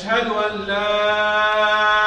أشهد أن لا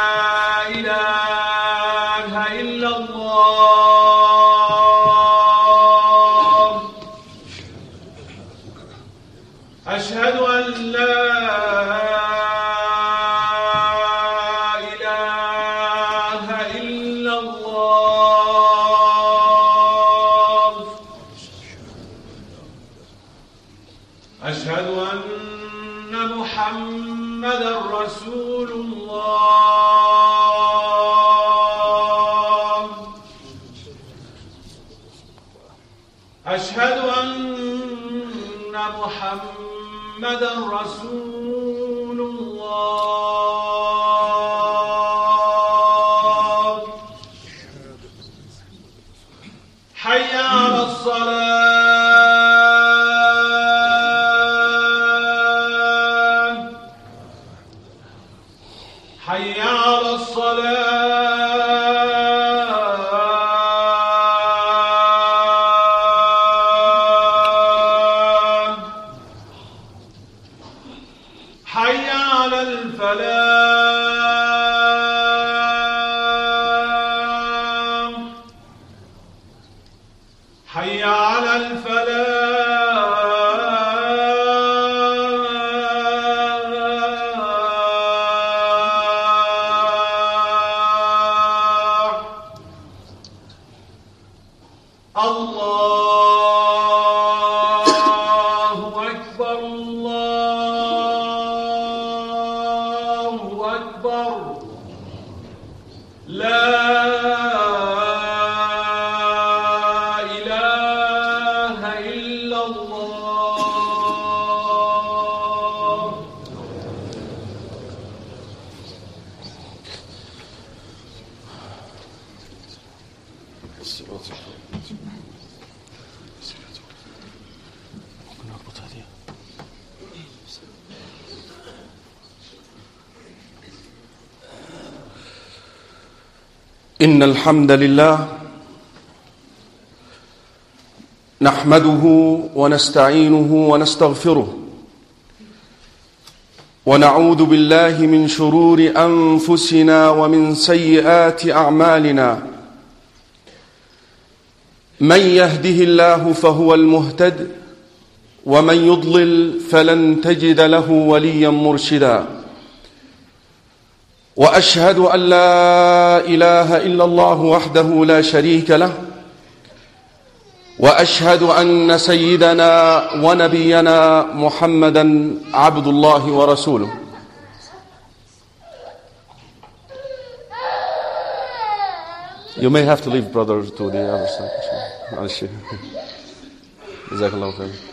إن الحمد لله نحمده ونستعينه ونستغفره ونعوذ بالله من شرور أنفسنا ومن سيئات أعمالنا من يهده الله فهو المهتد ومن يضلل فلن تجد له وليا مرشدا وأشهد أن لا إله إلا الله وحده لا شريك له وأشهد أن سيدنا ونبينا محمدا عبد الله ورسوله You may have to leave, brother, to the other side. جزاك الله خير.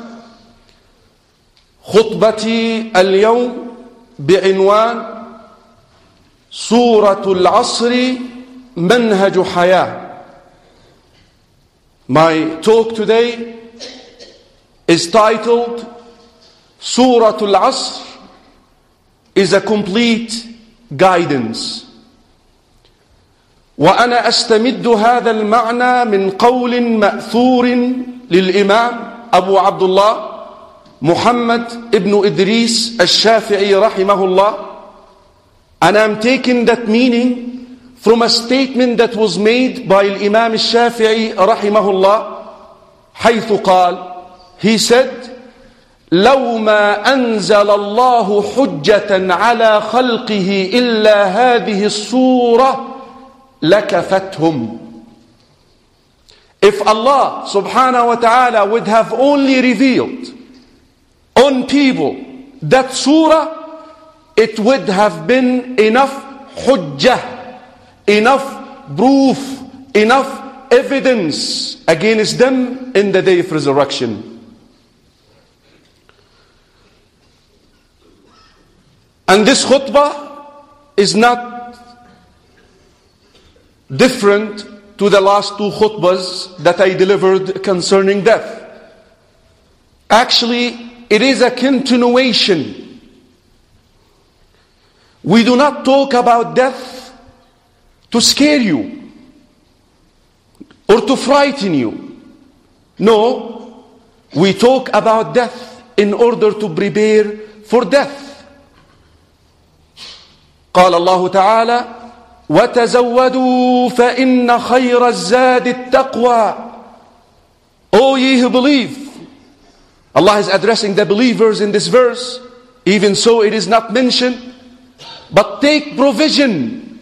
خطبتي اليوم بعنوان سورة العصر منهج حياة. My talk today is titled Surah Al-Asr is a complete guidance. وأنا أستمد هذا المعنى من قول مأثور للإمام أبو عبد الله محمد ابن إدريس الشافعي رحمه الله and I'm taking that meaning from a statement that was made by Imam الشافعي رحمه الله حيث قال he said لو ما أنزل الله حجة على خلقه إلا هذه الصورة لكفتهم If Allah subhanahu wa ta'ala would have only revealed on people that surah, it would have been enough hujjah, enough proof, enough evidence against them in the day of resurrection. And this khutbah is not different to the last two khutbahs that I delivered concerning death. Actually, it is a continuation. We do not talk about death to scare you or to frighten you. No, we talk about death in order to prepare for death. قال الله تعالى وتزودوا فإن خير الزاد التقوى O ye who believe Allah is addressing the believers in this verse. Even so it is not mentioned. But take provision.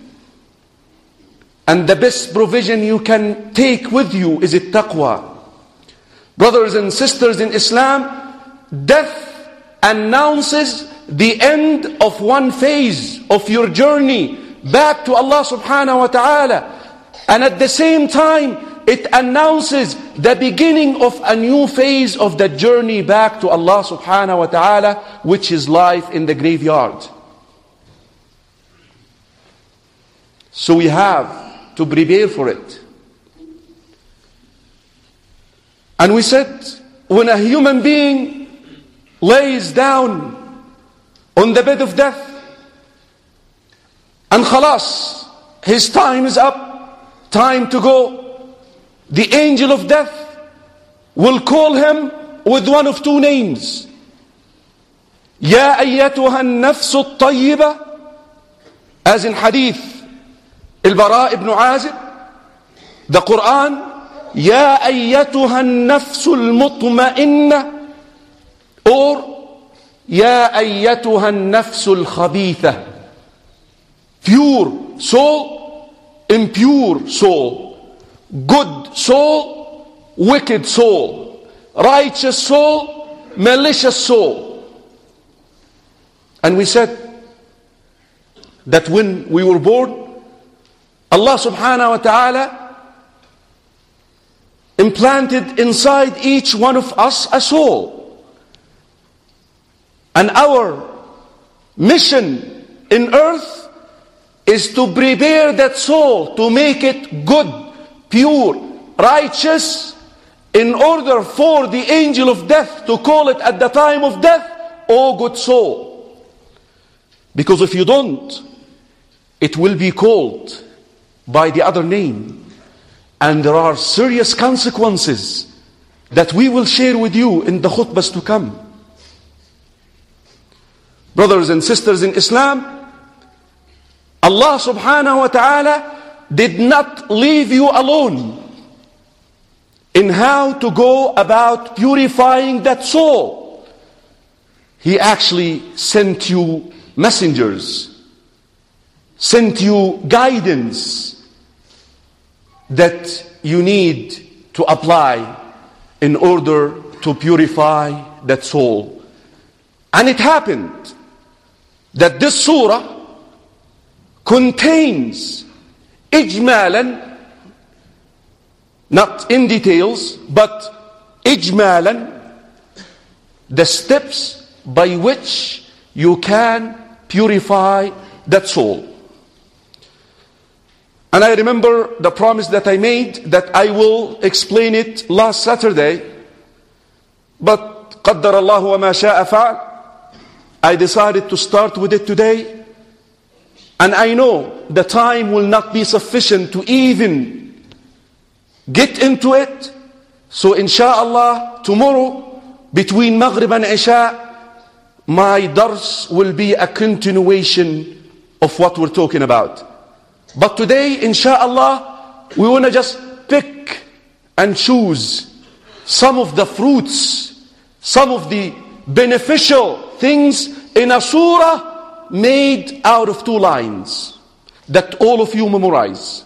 And the best provision you can take with you is it taqwa. Brothers and sisters in Islam death announces the end of one phase of your journey back to Allah subhanahu wa ta'ala. And at the same time, it announces the beginning of a new phase of the journey back to Allah subhanahu wa ta'ala, which is life in the graveyard. So we have to prepare for it. And we said, when a human being lays down on the bed of death. And khalas, his time is up, time to go. The angel of death will call him with one of two names. يا أيتها النفس الطيبة as in hadith البراء ibn Azib the Quran يا أيتها النفس المطمئنة or يا أيتها النفس الخبيثة pure soul impure soul good soul wicked soul righteous soul malicious soul. And we said that when we were born Allah subhanahu wa ta'ala implanted inside each one of us a soul. And our mission in earth is to prepare that soul, to make it good, pure, righteous, in order for the angel of death to call it at the time of death, O good soul. Because if you don't, it will be called by the other name. And there are serious consequences that we will share with you in the khutbahs to come. Brothers and sisters in Islam, Allah subhanahu wa ta'ala did not leave you alone in how to go about purifying that soul. He actually sent you messengers, sent you guidance that you need to apply in order to purify that soul. And it happened that this surah contains ijmalan not in details but ijmalan the steps by which you can purify that soul and I remember the promise that I made that I will explain it last Saturday but قدر الله وما شاء فعل I decided to start with it today and I know the time will not be sufficient to even get into it. So inshallah, tomorrow, between Maghrib and Isha, my dars will be a continuation of what we're talking about. But today, inshallah, we want to just pick and choose some of the fruits, some of the beneficial things in a surah made out of two lines that all of you memorize.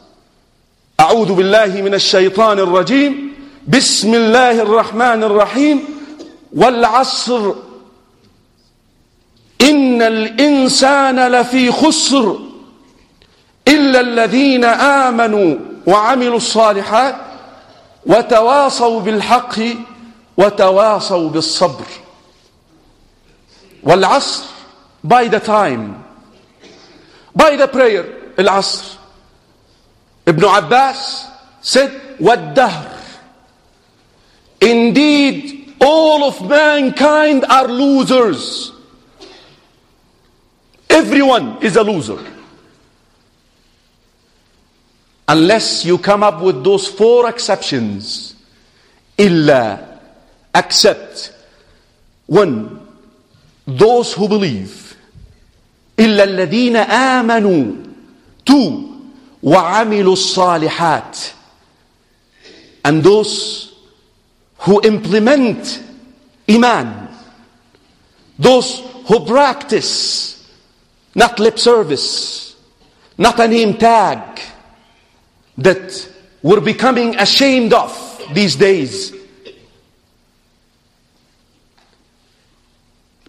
أعوذ بالله من الشيطان الرجيم بسم الله الرحمن الرحيم والعصر إن الإنسان لفي خسر إلا الذين آمنوا وعملوا الصالحات وتواصوا بالحق وتواصوا بالصبر والعصر by the time, by the prayer, Al-Asr. Ibn Abbas said, What dahr? Indeed, all of mankind are losers. Everyone is a loser. Unless you come up with those four exceptions. Illa, except, one, those who believe إلا الذين آمنوا two وعملوا الصالحات and those who implement iman those who practice not lip service not a name tag that we're becoming ashamed of these days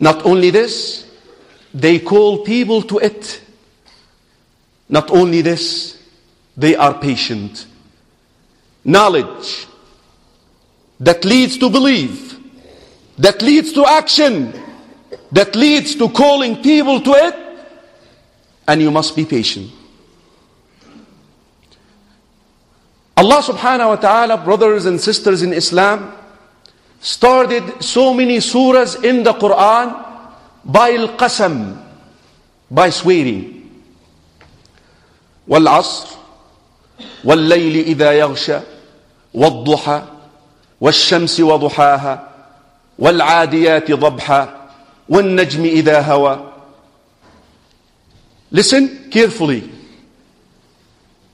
not only this they call people to it. Not only this they are patient. Knowledge that leads to belief that leads to action that leads to calling people to it. And you must be patient. Allah subhanahu wa ta'ala brothers and sisters in Islam started so many surahs in the Quran by al-qasam by swearing والعصر والليل إذا يغشى والضحى والشمس وضحاها والعاديات ضبحا والنجم إذا هوى Listen carefully.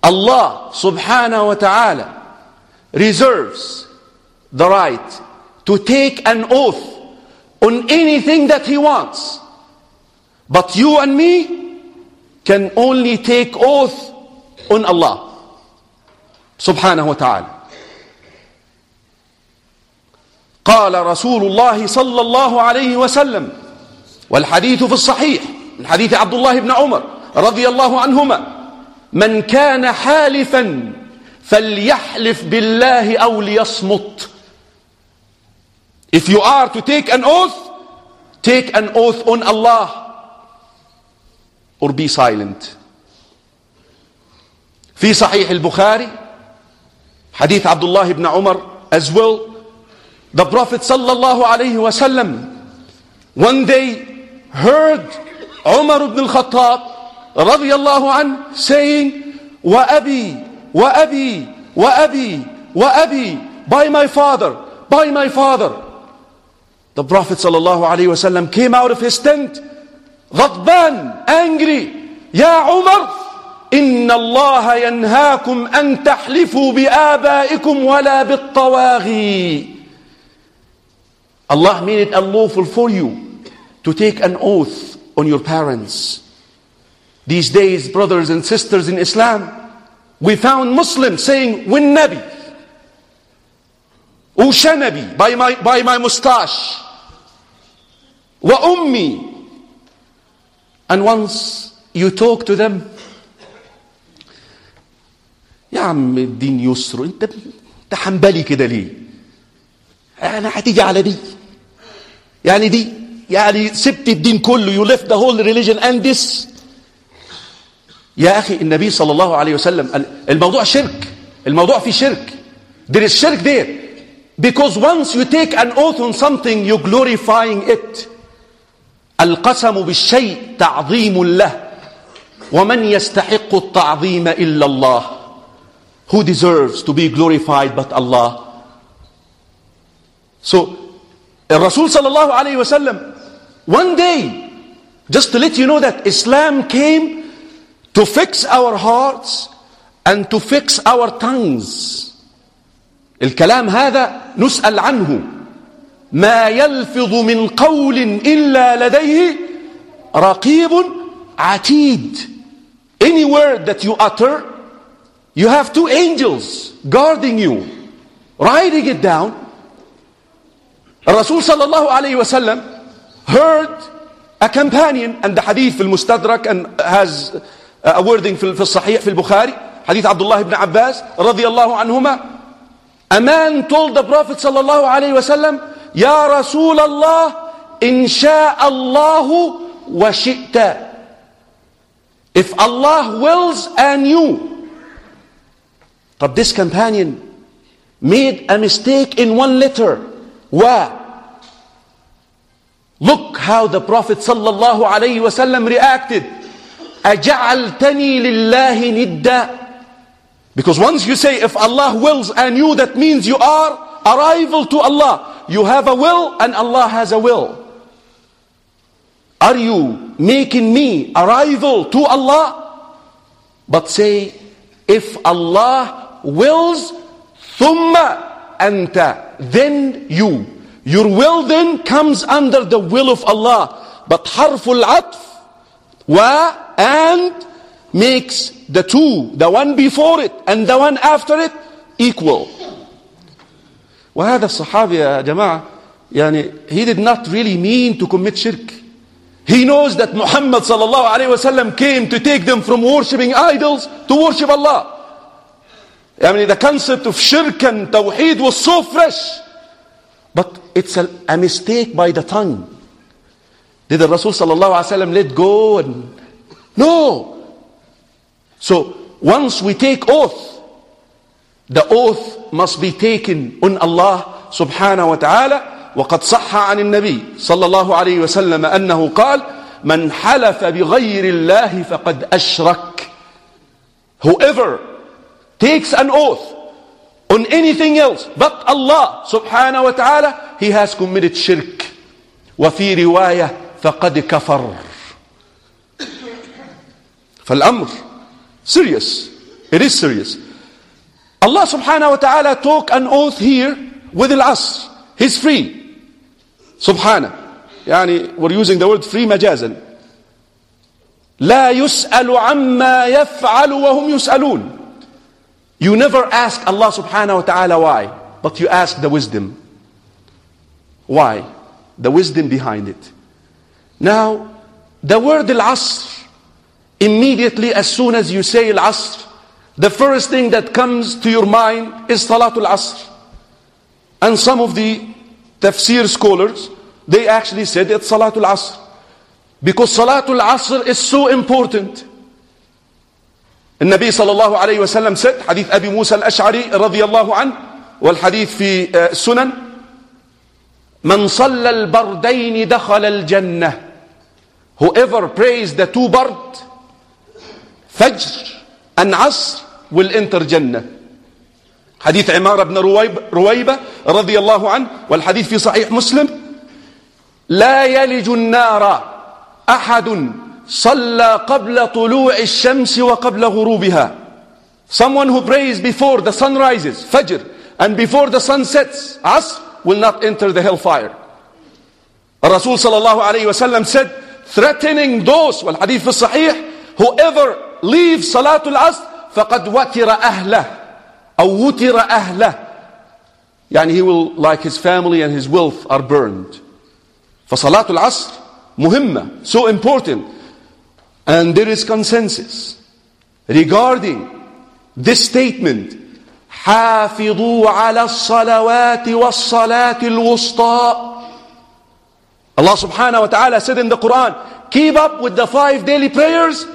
Allah subhanahu wa ta'ala reserves the right to take an oath on anything that He wants. But you and me can only take oath on Allah subhanahu wa ta'ala. قال رسول الله صلى الله عليه وسلم والحديث في الصحيح من حديث عبد الله بن عمر رضي الله عنهما من كان حالفا فليحلف بالله أو ليصمت If you are to take an oath, take an oath on Allah or be silent. في صحيح البخاري حديث عبد الله بن عمر as well the Prophet صلى الله عليه وسلم one day heard Umar ibn al-Khattab رضي الله عنه saying وأبي وأبي وأبي وأبي by my father by my father the Prophet صلى الله عليه وسلم came out of his tent غضبان angry يا عمر إن الله ينهاكم أن تحلفوا بآبائكم ولا بالطواغي Allah made it unlawful for you to take an oath on your parents. These days, brothers and sisters in Islam, we found Muslims saying, Win Nabi, Ushanabi, by my, by my mustache, Ummi. And once you talk to them, يا عم الدين يسر انت انت حنبلي كده ليه أنا هتيجي على دي يعني دي يعني سبت الدين كله you left the whole religion and this يا أخي النبي صلى الله عليه وسلم الموضوع شرك الموضوع فيه شرك there is shirk there because once you take an oath on something you're glorifying it القسم بالشيء تعظيم له ومن يستحق التعظيم إلا الله who deserves to be glorified but Allah so الرسول صلى الله عليه وسلم one day just to let you know that Islam came to fix our hearts and to fix our tongues الكلام هذا نسأل عنه ما يلفظ من قول إلا لديه رقيب عتيد. Any word that you utter you have two angels guarding you writing it down. الرسول صلى الله عليه وسلم heard a companion and the hadith في المستدرك and has a wording في الصحيح في البخاري حديث عبد الله بن عباس رضي الله عنهما a man told the prophet صلى الله عليه وسلم يا رسول الله إن شاء الله وشئت if Allah wills and you طب this companion made a mistake in one letter و look how the prophet صلى الله عليه وسلم reacted أجعلتني لله ندا because once you say if Allah wills and you that means you are a rival to Allah You have a will and Allah has a will. Are you making me a rival to Allah? But say, if Allah wills, thumma anta, then you. Your will then comes under the will of Allah. But harful atf, wa, and makes the two, the one before it and the one after it, equal. وهذا الصحابي يا جماعة يعني he did not really mean to commit shirk he knows that Muhammad صلى الله عليه وسلم came to take them from worshipping idols to worship Allah I mean the concept of shirk and tawheed was so fresh but it's a, a mistake by the tongue did the Rasul صلى الله عليه وسلم let go and no so once we take oath the oath must be taken on Allah سبحانه وتعالى وقد صح عن النبي صلى الله عليه وسلم أنه قال من حلف بغير الله فقد أشرك whoever takes an oath on anything else but Allah سبحانه وتعالى he has committed shirk وفي رواية فقد كفر فالأمر serious it is serious Allah subhanahu wa ta'ala took an oath here with العصر he's free سبحانه يعني we're using the word free مجازا لا يسأل عما يفعل وهم يسألون you never ask Allah subhanahu wa ta'ala why but you ask the wisdom why the wisdom behind it now the word العصر immediately as soon as you say العصر the first thing that comes to your mind is Salatul Asr. And some of the tafsir scholars, they actually said it's Salatul Asr. Because Salatul Asr is so important. النبي صلى الله عليه وسلم said حديث أبي موسى الأشعري رضي الله عنه والحديث في السنن من صلى البردين دخل الجنة whoever prays the two bard فجر and عصر will enter جنة. حديث عمارة بن رويب رويبة رضي الله عنه والحديث في صحيح مسلم. لا يلج النار أحد صلى قبل طلوع الشمس وقبل غروبها. Someone who prays before the sun rises fajr and before the sun sets asr will not enter the hellfire. الرسول صلى الله عليه وسلم said threatening those والحديث في الصحيح whoever leaves صلاة العصر فقد وتر أهله أو وتر أهله يعني he will like his family and his wealth are burned فصلاة العصر مهمة so important and there is consensus regarding this statement حافظوا على الصلوات والصلاة الوسطى Allah subhanahu wa ta'ala said in the Quran keep up with the five daily prayers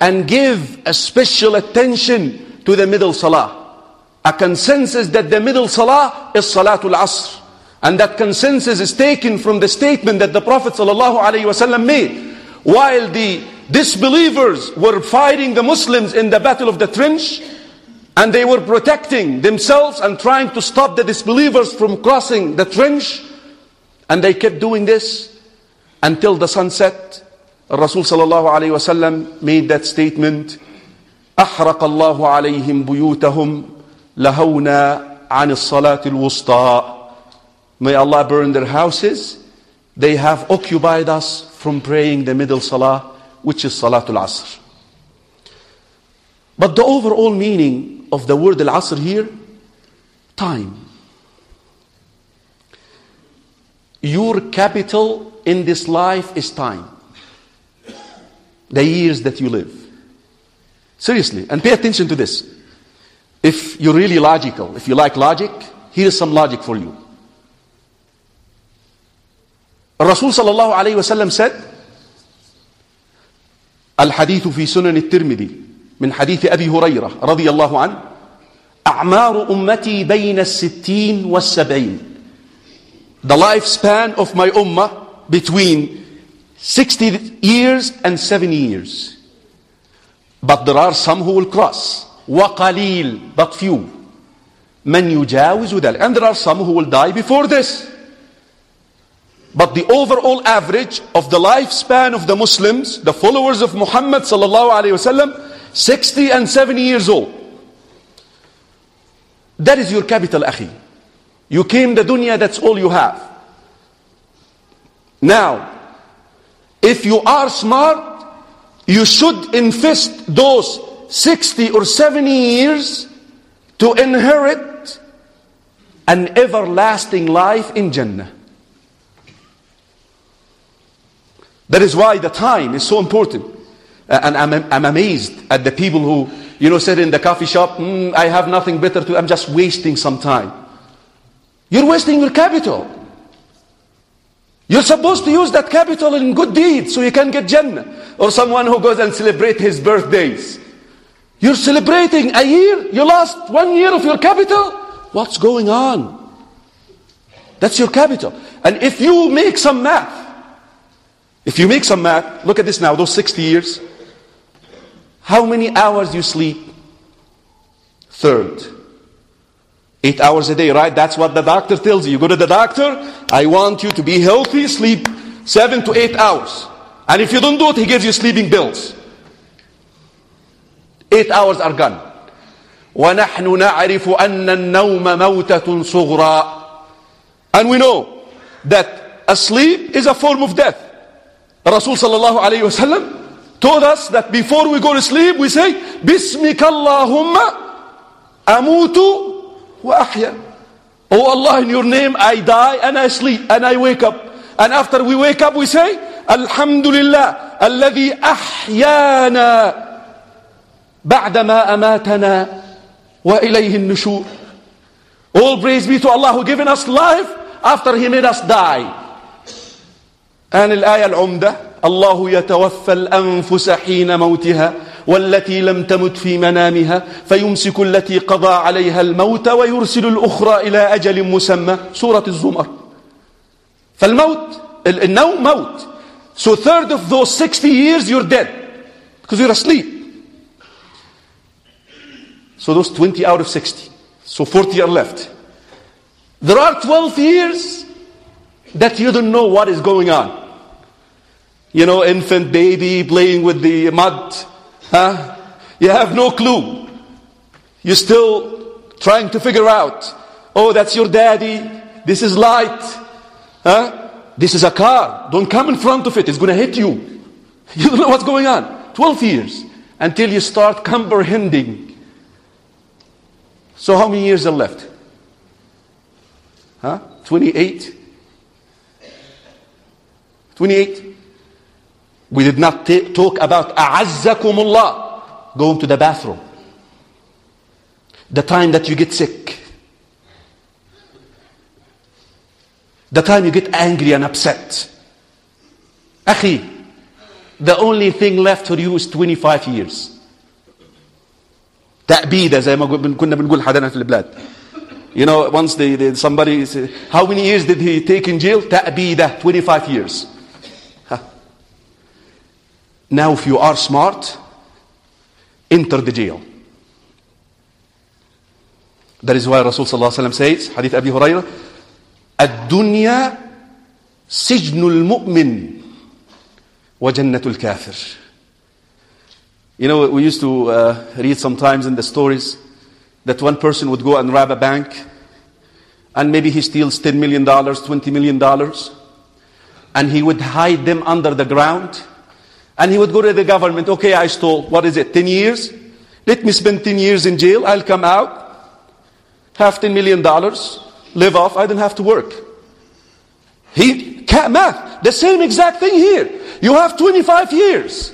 and give a special attention to the middle salah. A consensus that the middle salah is salatul asr. And that consensus is taken from the statement that the Prophet wasallam made. While the disbelievers were fighting the Muslims in the battle of the trench and they were protecting themselves and trying to stop the disbelievers from crossing the trench and they kept doing this until the sun set Rasul sallallahu alayhi wasallam made that statement أحرق الله عليهم بيوتهم لهونا عن الصلاة الوسطى May Allah burn their houses they have occupied us from praying the middle salah which is Salatul Asr. But the overall meaning of the word Al Asr here, time. Your capital in this life is time. The years that you live. Seriously, and pay attention to this. If you're really logical, if you like logic, here's some logic for you. الرسول صلى الله عليه وسلم said الحديث في سنن الترمذي من حديث أبي هريرة رضي الله عنه أعمار أمتي بين الستين والسبعين The lifespan of my ummah between 60 years and 70 years. But there are some who will cross. وقليل but few. من يجاوز ذلك. And there are some who will die before this. But the overall average of the lifespan of the Muslims, the followers of Muhammad sallallahu alaihi wasallam, 60 and 70 years old. That is your capital, akhi. You came the dunya, that's all you have. Now, if you are smart, you should invest those 60 or 70 years to inherit an everlasting life in Jannah. That is why the time is so important. Uh, and I'm, I'm amazed at the people who, you know, sit in the coffee shop, mm, I have nothing better to, I'm just wasting some time. You're wasting your capital. You're supposed to use that capital in good deeds so you can get Jannah. Or someone who goes and celebrate his birthdays. You're celebrating a year, you lost one year of your capital. What's going on? That's your capital. And if you make some math, if you make some math, look at this now, those 60 years. How many hours you sleep? Third. Eight hours a day, right? That's what the doctor tells you. You go to the doctor, I want you to be healthy, sleep seven to eight hours. And if you don't do it, he gives you sleeping pills. Eight hours are gone. ونحن نعرف أن النوم موتة صغرى. And we know that asleep is a form of death. Rasul sallallahu alayhi wasallam told us that before we go to sleep, we say, Bismika Allahumma amutu ahya. Oh Allah, in your name I die and I sleep and I wake up. And after we wake up, we say, Alhamdulillah, الذي أحيانا بعدما أماتنا وإليه النشور. All praise be to Allah who given us life after He made us die. And الآية العمدة الله يتوفى الأنفس حين موتها والتي لم تمت في منامها فيمسك التي قضى عليها الموت ويرسل الأخرى إلى أجل مسمى سورة الزمر فالموت النوم موت So third of those 60 years you're dead because you're asleep. So those 20 out of 60. So 40 are left. There are 12 years that you don't know what is going on. You know, infant baby playing with the mud. Huh? You have no clue. You're still trying to figure out, oh, that's your daddy. This is light. Huh? This is a car. Don't come in front of it. It's going to hit you. You don't know what's going on. 12 years until you start comprehending. So how many years are left? Huh? 28? 28. We did not ta- talk about a'azzakumullah, going to the bathroom. The time that you get sick. The time you get angry and upset. Akhi, the only thing left for you is 25 years. تأبيدة زي ما قل- كنا بنقول حدنا في البلاد. You know, once they, they, somebody said, how many years did he take in jail? تأبيدة, 25 years. Huh. Now if you are smart, enter the jail. That is why Rasul صلى الله عليه وسلم says, حديث أبي هريرة, الدنيا سجن المؤمن وجنة الكافر. You know, we used to uh, read sometimes in the stories that one person would go and rob a bank and maybe he steals $10 million, $20 million, and he would hide them under the ground and he would go to the government, okay, I stole, what is it, 10 years? Let me spend 10 years in jail, I'll come out, have $10 million, live off, I don't have to work. He, math, the same exact thing here. You have 25 years.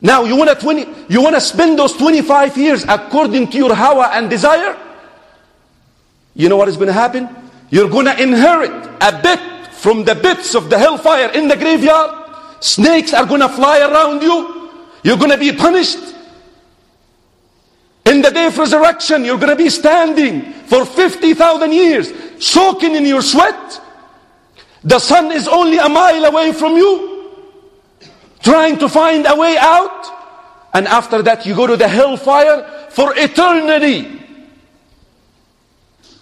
Now you want to 20, you want to spend those 25 years according to your hawa and desire? You know what is going to happen? You're going to inherit a bit from the bits of the hellfire in the graveyard. Snakes are going to fly around you. You're going to be punished. In the day of resurrection, you're going to be standing for 50,000 years, soaking in your sweat. The sun is only a mile away from you trying to find a way out. And after that, you go to the hellfire for eternity.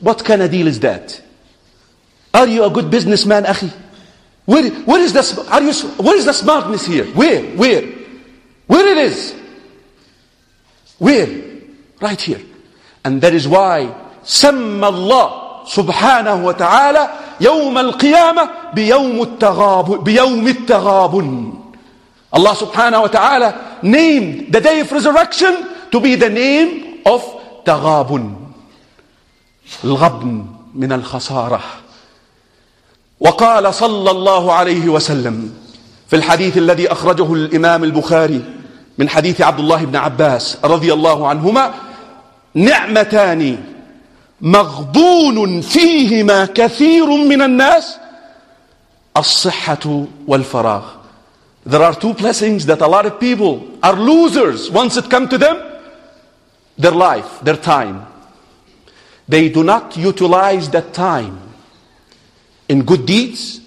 What kind of deal is that? Are you a good businessman, Akhi? Where, where, is the, are you, where is the smartness here? Where? Where? Where it is? Where? Right here. And that is why سمى الله سبحانه وتعالى يوم القيامة بيوم التغاب بيوم التغابن Allah subhanahu wa ta'ala named the day of resurrection to be the name of تغابن الغبن من الخسارة وقال صلى الله عليه وسلم في الحديث الذي أخرجه الإمام البخاري من حديث عبد الله بن عباس رضي الله عنهما نعمتان مغبون فيهما كثير من الناس الصحة والفراغ There are two blessings that a lot of people are losers once it comes to them. Their life, their time. They do not utilize that time in good deeds,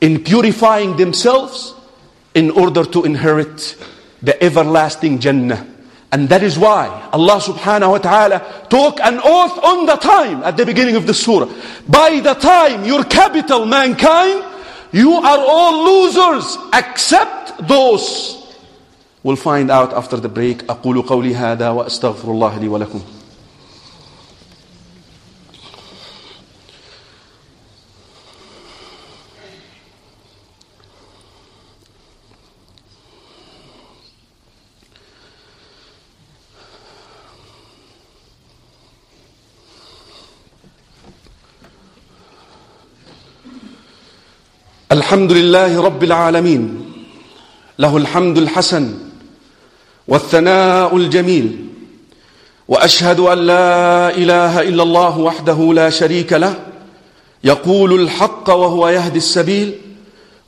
in purifying themselves, in order to inherit the everlasting Jannah. And that is why Allah subhanahu wa ta'ala took an oath on the time at the beginning of the surah. By the time your capital, mankind, you are all losers except those. We'll find out after the break. أقول قولي هذا وأستغفر الله لي ولكم. الحمد لله رب العالمين له الحمد الحسن والثناء الجميل وأشهد أن لا إله إلا الله وحده لا شريك له يقول الحق وهو يهدي السبيل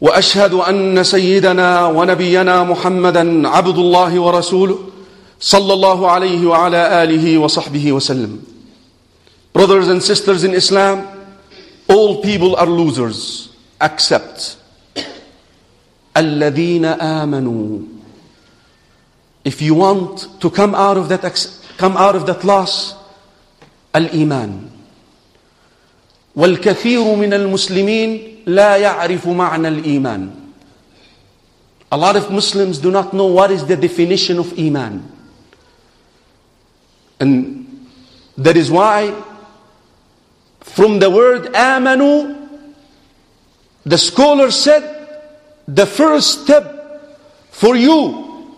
وأشهد أن سيدنا ونبينا محمدا عبد الله ورسوله صلى الله عليه وعلى آله وصحبه وسلم. Brothers and sisters in islam all people are losers. except الذين آمنوا if you want to come out of that come out of that loss الإيمان والكثير من المسلمين لا يعرف معنى الإيمان A lot of Muslims do not know what is the definition of Iman. And that is why from the word amanu, the scholar said the first step for you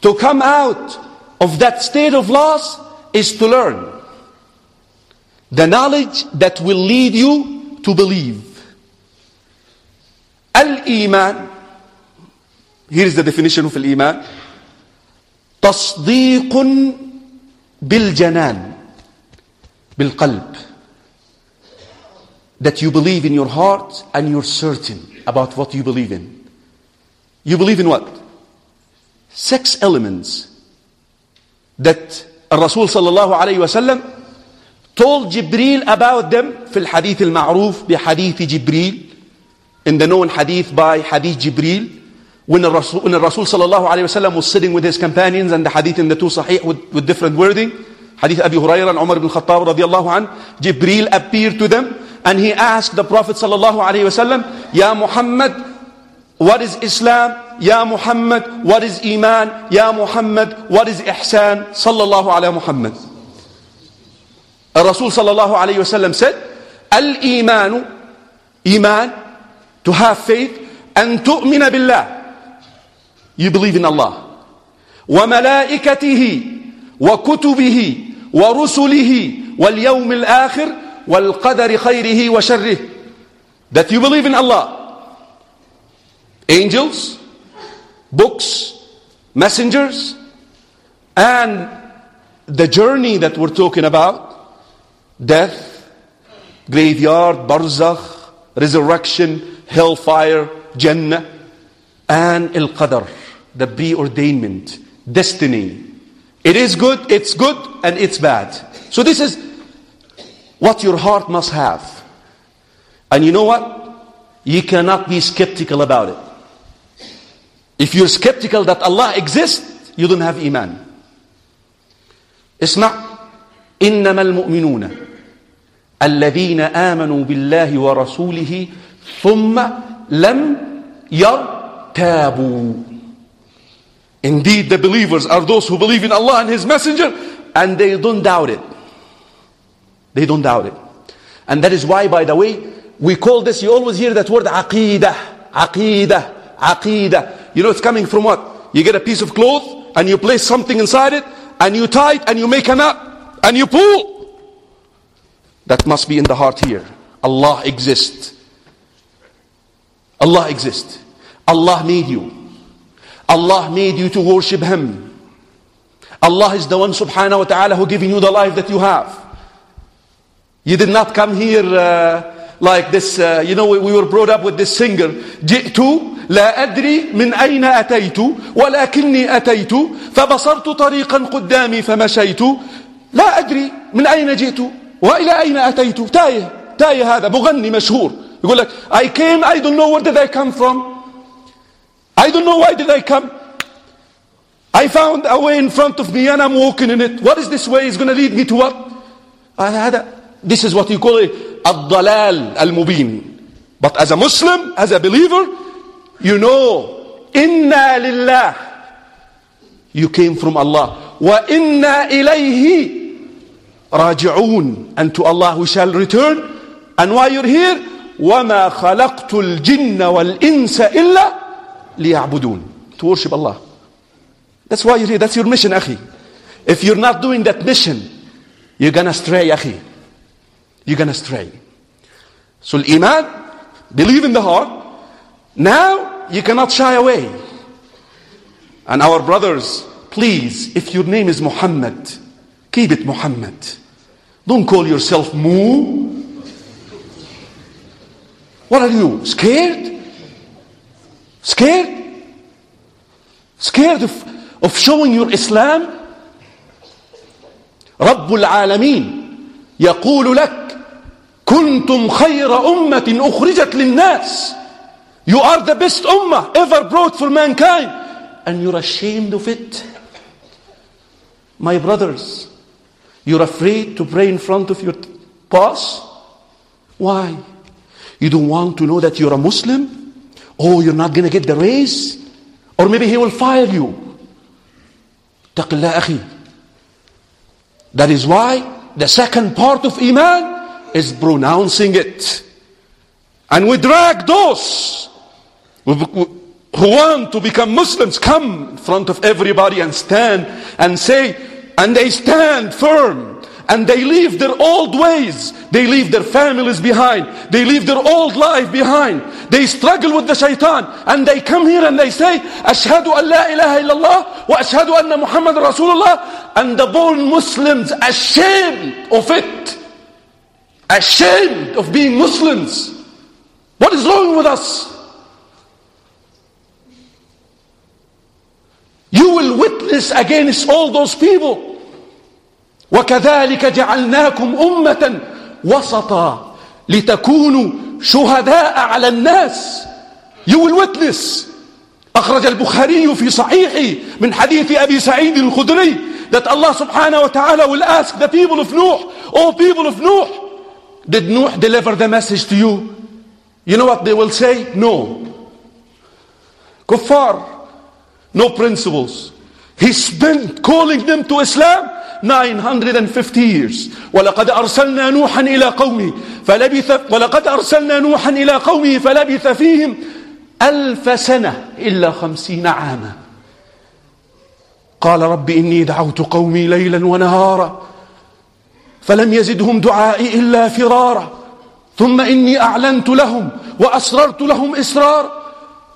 to come out of that state of loss is to learn the knowledge that will lead you to believe. Al-Iman, here is the definition of Al-Iman, تصديق بالجنان بالقلب that you believe in your heart and you're certain about what you believe in. You believe in what? Six elements that Rasul sallallahu alayhi wa sallam told Jibril about them في الحديث المعروف بحديث جبريل in the known hadith by Hadith Jibril when the Rasul, when the Rasul sallallahu alayhi wa sallam was sitting with his companions and the hadith in the two sahih with, with different wording Hadith Abi Hurairah and Umar ibn Khattab radiallahu an Jibril appeared to them and he asked the Prophet sallallahu alayhi wa sallam Ya Muhammad what is Islam? Ya Muhammad what is Iman? Ya Muhammad what is Ihsan? Sallallahu alayhi Muhammad Rasul sallallahu alayhi wa sallam said Al-Imanu Iman to have faith and tu'mina billah you believe in Allah وملائكته وكتبه ورسله واليوم الآخر والقدر خيره وشره that you believe in Allah angels books messengers and the journey that we're talking about death graveyard barzakh resurrection hellfire jannah and al-qadar the preordainment destiny it is good, it's good, and it's bad. So this is what your heart must have. And you know what? You cannot be skeptical about it. If you're skeptical that Allah exists, you don't have iman. اسمع إنما المؤمنون الذين آمنوا بالله ورسوله ثم لم يرتابوا Indeed, the believers are those who believe in Allah and His Messenger and they don't doubt it. They don't doubt it. And that is why, by the way, we call this, you always hear that word aqidah, aqidah, aqidah. You know it's coming from what? You get a piece of cloth and you place something inside it and you tie it and you make a knot and you pull. That must be in the heart here. Allah exists. Allah exists. Allah made you. Allah made you to worship Him. Allah is the one subhanahu wa ta'ala who giving you the life that you have. You did not come here uh, like this, uh, you know, we, we were brought up with this singer. جئت لا أدري من أين أتيت ولكني أتيت فبصرت طريقا قدامي فمشيت لا أدري من أين جئت وإلى أين أتيت تايه تايه هذا مغني مشهور يقول لك I came I don't know where did I come from I don't know why did I come. I found a way in front of me and I'm walking in it. What is this way? It's going to lead me to what? This is what you call it الضلال المبين. But as a Muslim, as a believer, you know, inna lillah. You came from Allah. Wa inna ilayhi raji'un. And to Allah we shall return. And why you're here? وَمَا خَلَقْتُ الْجِنَّ وَالْإِنسَ إِلَّا ليعبدون to worship Allah that's why you're here that's your mission akhi if you're not doing that mission you're gonna stray akhi you're gonna stray so iman believe in the heart now you cannot shy away and our brothers please if your name is Muhammad keep it Muhammad don't call yourself Mu what are you scared Scared? Scared of, of showing your Islam? رب العالمين يقول لك كنتم خير أمة أخرجت للناس You are the best ummah ever brought for mankind and you're ashamed of it. My brothers, you're afraid to pray in front of your boss? Why? You don't want to know that you're a Muslim? Oh, you're not going to get the raise? Or maybe he will fire you. اتق الله أخي. That is why the second part of Iman is pronouncing it. And we drag those who want to become Muslims come in front of everybody and stand and say, and they stand firm and they leave their old ways. They leave their families behind. They leave their old life behind. They struggle with the shaitan and they come here and they say, Ashhadu an la ilaha illallah wa ashhadu anna Muhammad Rasulullah. And the born Muslims ashamed of it Ashamed of being Muslims. What is wrong with us? You will witness against all those people. وكذلك جعلناكم أمة وسطا لتكونوا شهداء على الناس You will witness أخرج البخاري في صحيحه من حديث أبي سعيد الخدري that Allah subhanahu wa ta'ala will ask the people of Nuh Oh people of Nuh Did Nuh deliver the message to you? You know what they will say? No. Kuffar. No principles. He spent calling them to Islam 950 years ولقد أرسلنا نوحا إلى قومه فلبث ولقد أرسلنا نوحا إلى قومه فلبث فيهم ألف سنة إلا خمسين عاما قال رب إني دعوت قومي ليلا ونهارا فلم يزدهم دعائي إلا فرارا. ثم إني أعلنت لهم وأسررت لهم إسرار.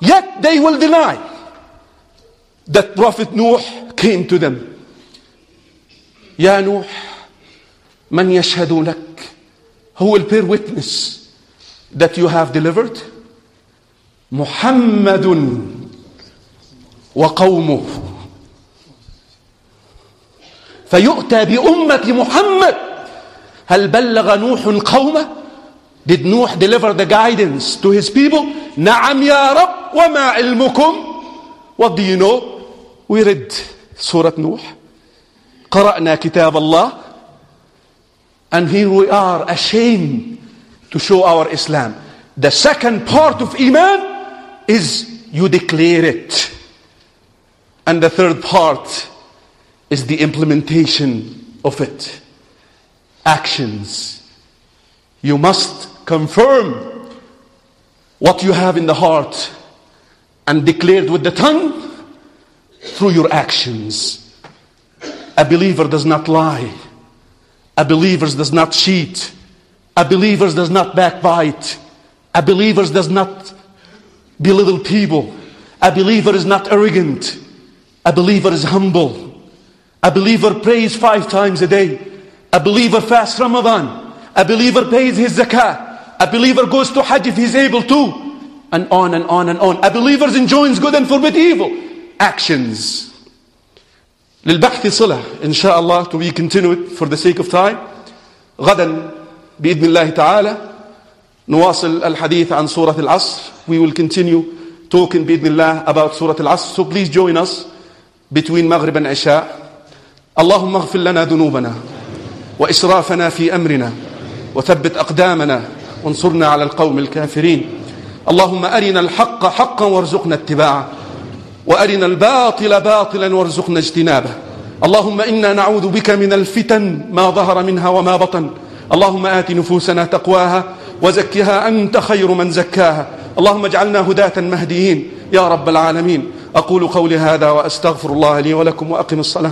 Yet they will deny that Prophet Nuh came to them. يا نوح من يشهد لك who will bear witness that you have delivered? محمد وقومه فيؤتى بأمة محمد هل بلغ نوح قومه Did Nuh deliver the guidance to his people? نعم يا رب وما علمكم What do you know? We read Surah Nuh قرأنا كتاب الله and here we are ashamed to show our Islam. The second part of Iman is you declare it. And the third part is the implementation of it. Actions. You must confirm what you have in the heart and declared with the tongue through your actions. A believer does not lie. A believer does not cheat. A believer does not backbite. A believer does not belittle people. A believer is not arrogant. A believer is humble. A believer prays five times a day. A believer fasts Ramadan. A believer pays his zakah. A believer goes to Hajj if he's able to. And on and on and on. A believer enjoins good and forbid evil. Actions. للبحث صلة إن شاء الله to be continued for the sake of time غدا بإذن الله تعالى نواصل الحديث عن سورة العصر we will continue talking بإذن الله about سورة العصر so please join us between مغرب and عشاء اللهم اغفر لنا ذنوبنا وإسرافنا في أمرنا وثبت أقدامنا وانصرنا على القوم الكافرين. اللهم أرنا الحق حقا وارزقنا اتباعه وأرنا الباطل باطلا وارزقنا اجتنابه. اللهم إنا نعوذ بك من الفتن ما ظهر منها وما بطن. اللهم آت نفوسنا تقواها وزكها أنت خير من زكاها. اللهم اجعلنا هداة مهديين. يا رب العالمين أقول قولي هذا وأستغفر الله لي ولكم وأقم الصلاة.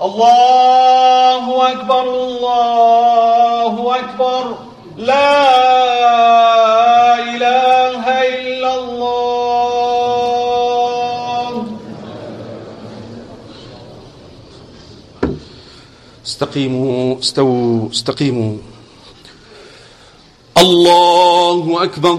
الله أكبر الله أكبر. لا إله إلا الله. استقيموا استووا استقيموا. الله أكبر.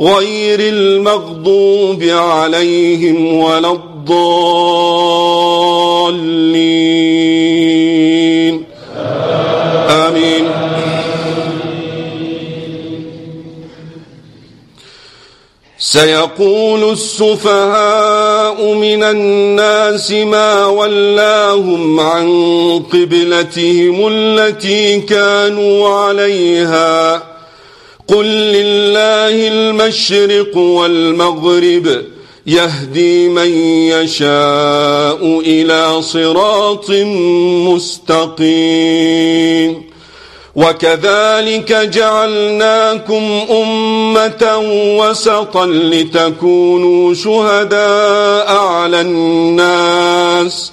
غير المغضوب عليهم ولا الضالين. آمين. سيقول السفهاء من الناس ما ولاهم عن قبلتهم التي كانوا عليها. قل لله المشرق والمغرب يهدي من يشاء إلى صراط مستقيم وكذلك جعلناكم أمة وسطا لتكونوا شهداء على الناس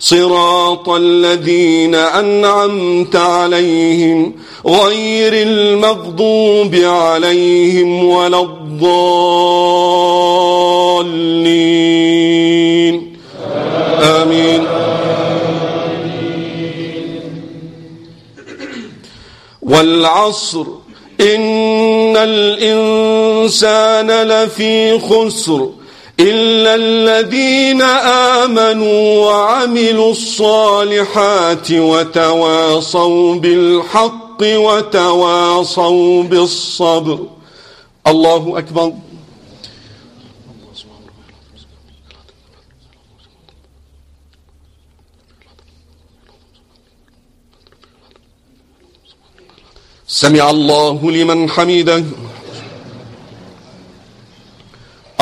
صراط الذين أنعمت عليهم غير المغضوب عليهم ولا الضالين. آمين. والعصر إن الإنسان لفي خسر إلا الذين آمنوا وعملوا الصالحات وتواصوا بالحق وتواصوا بالصبر. الله أكبر. سمع الله لمن حمده.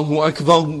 الله أكبر.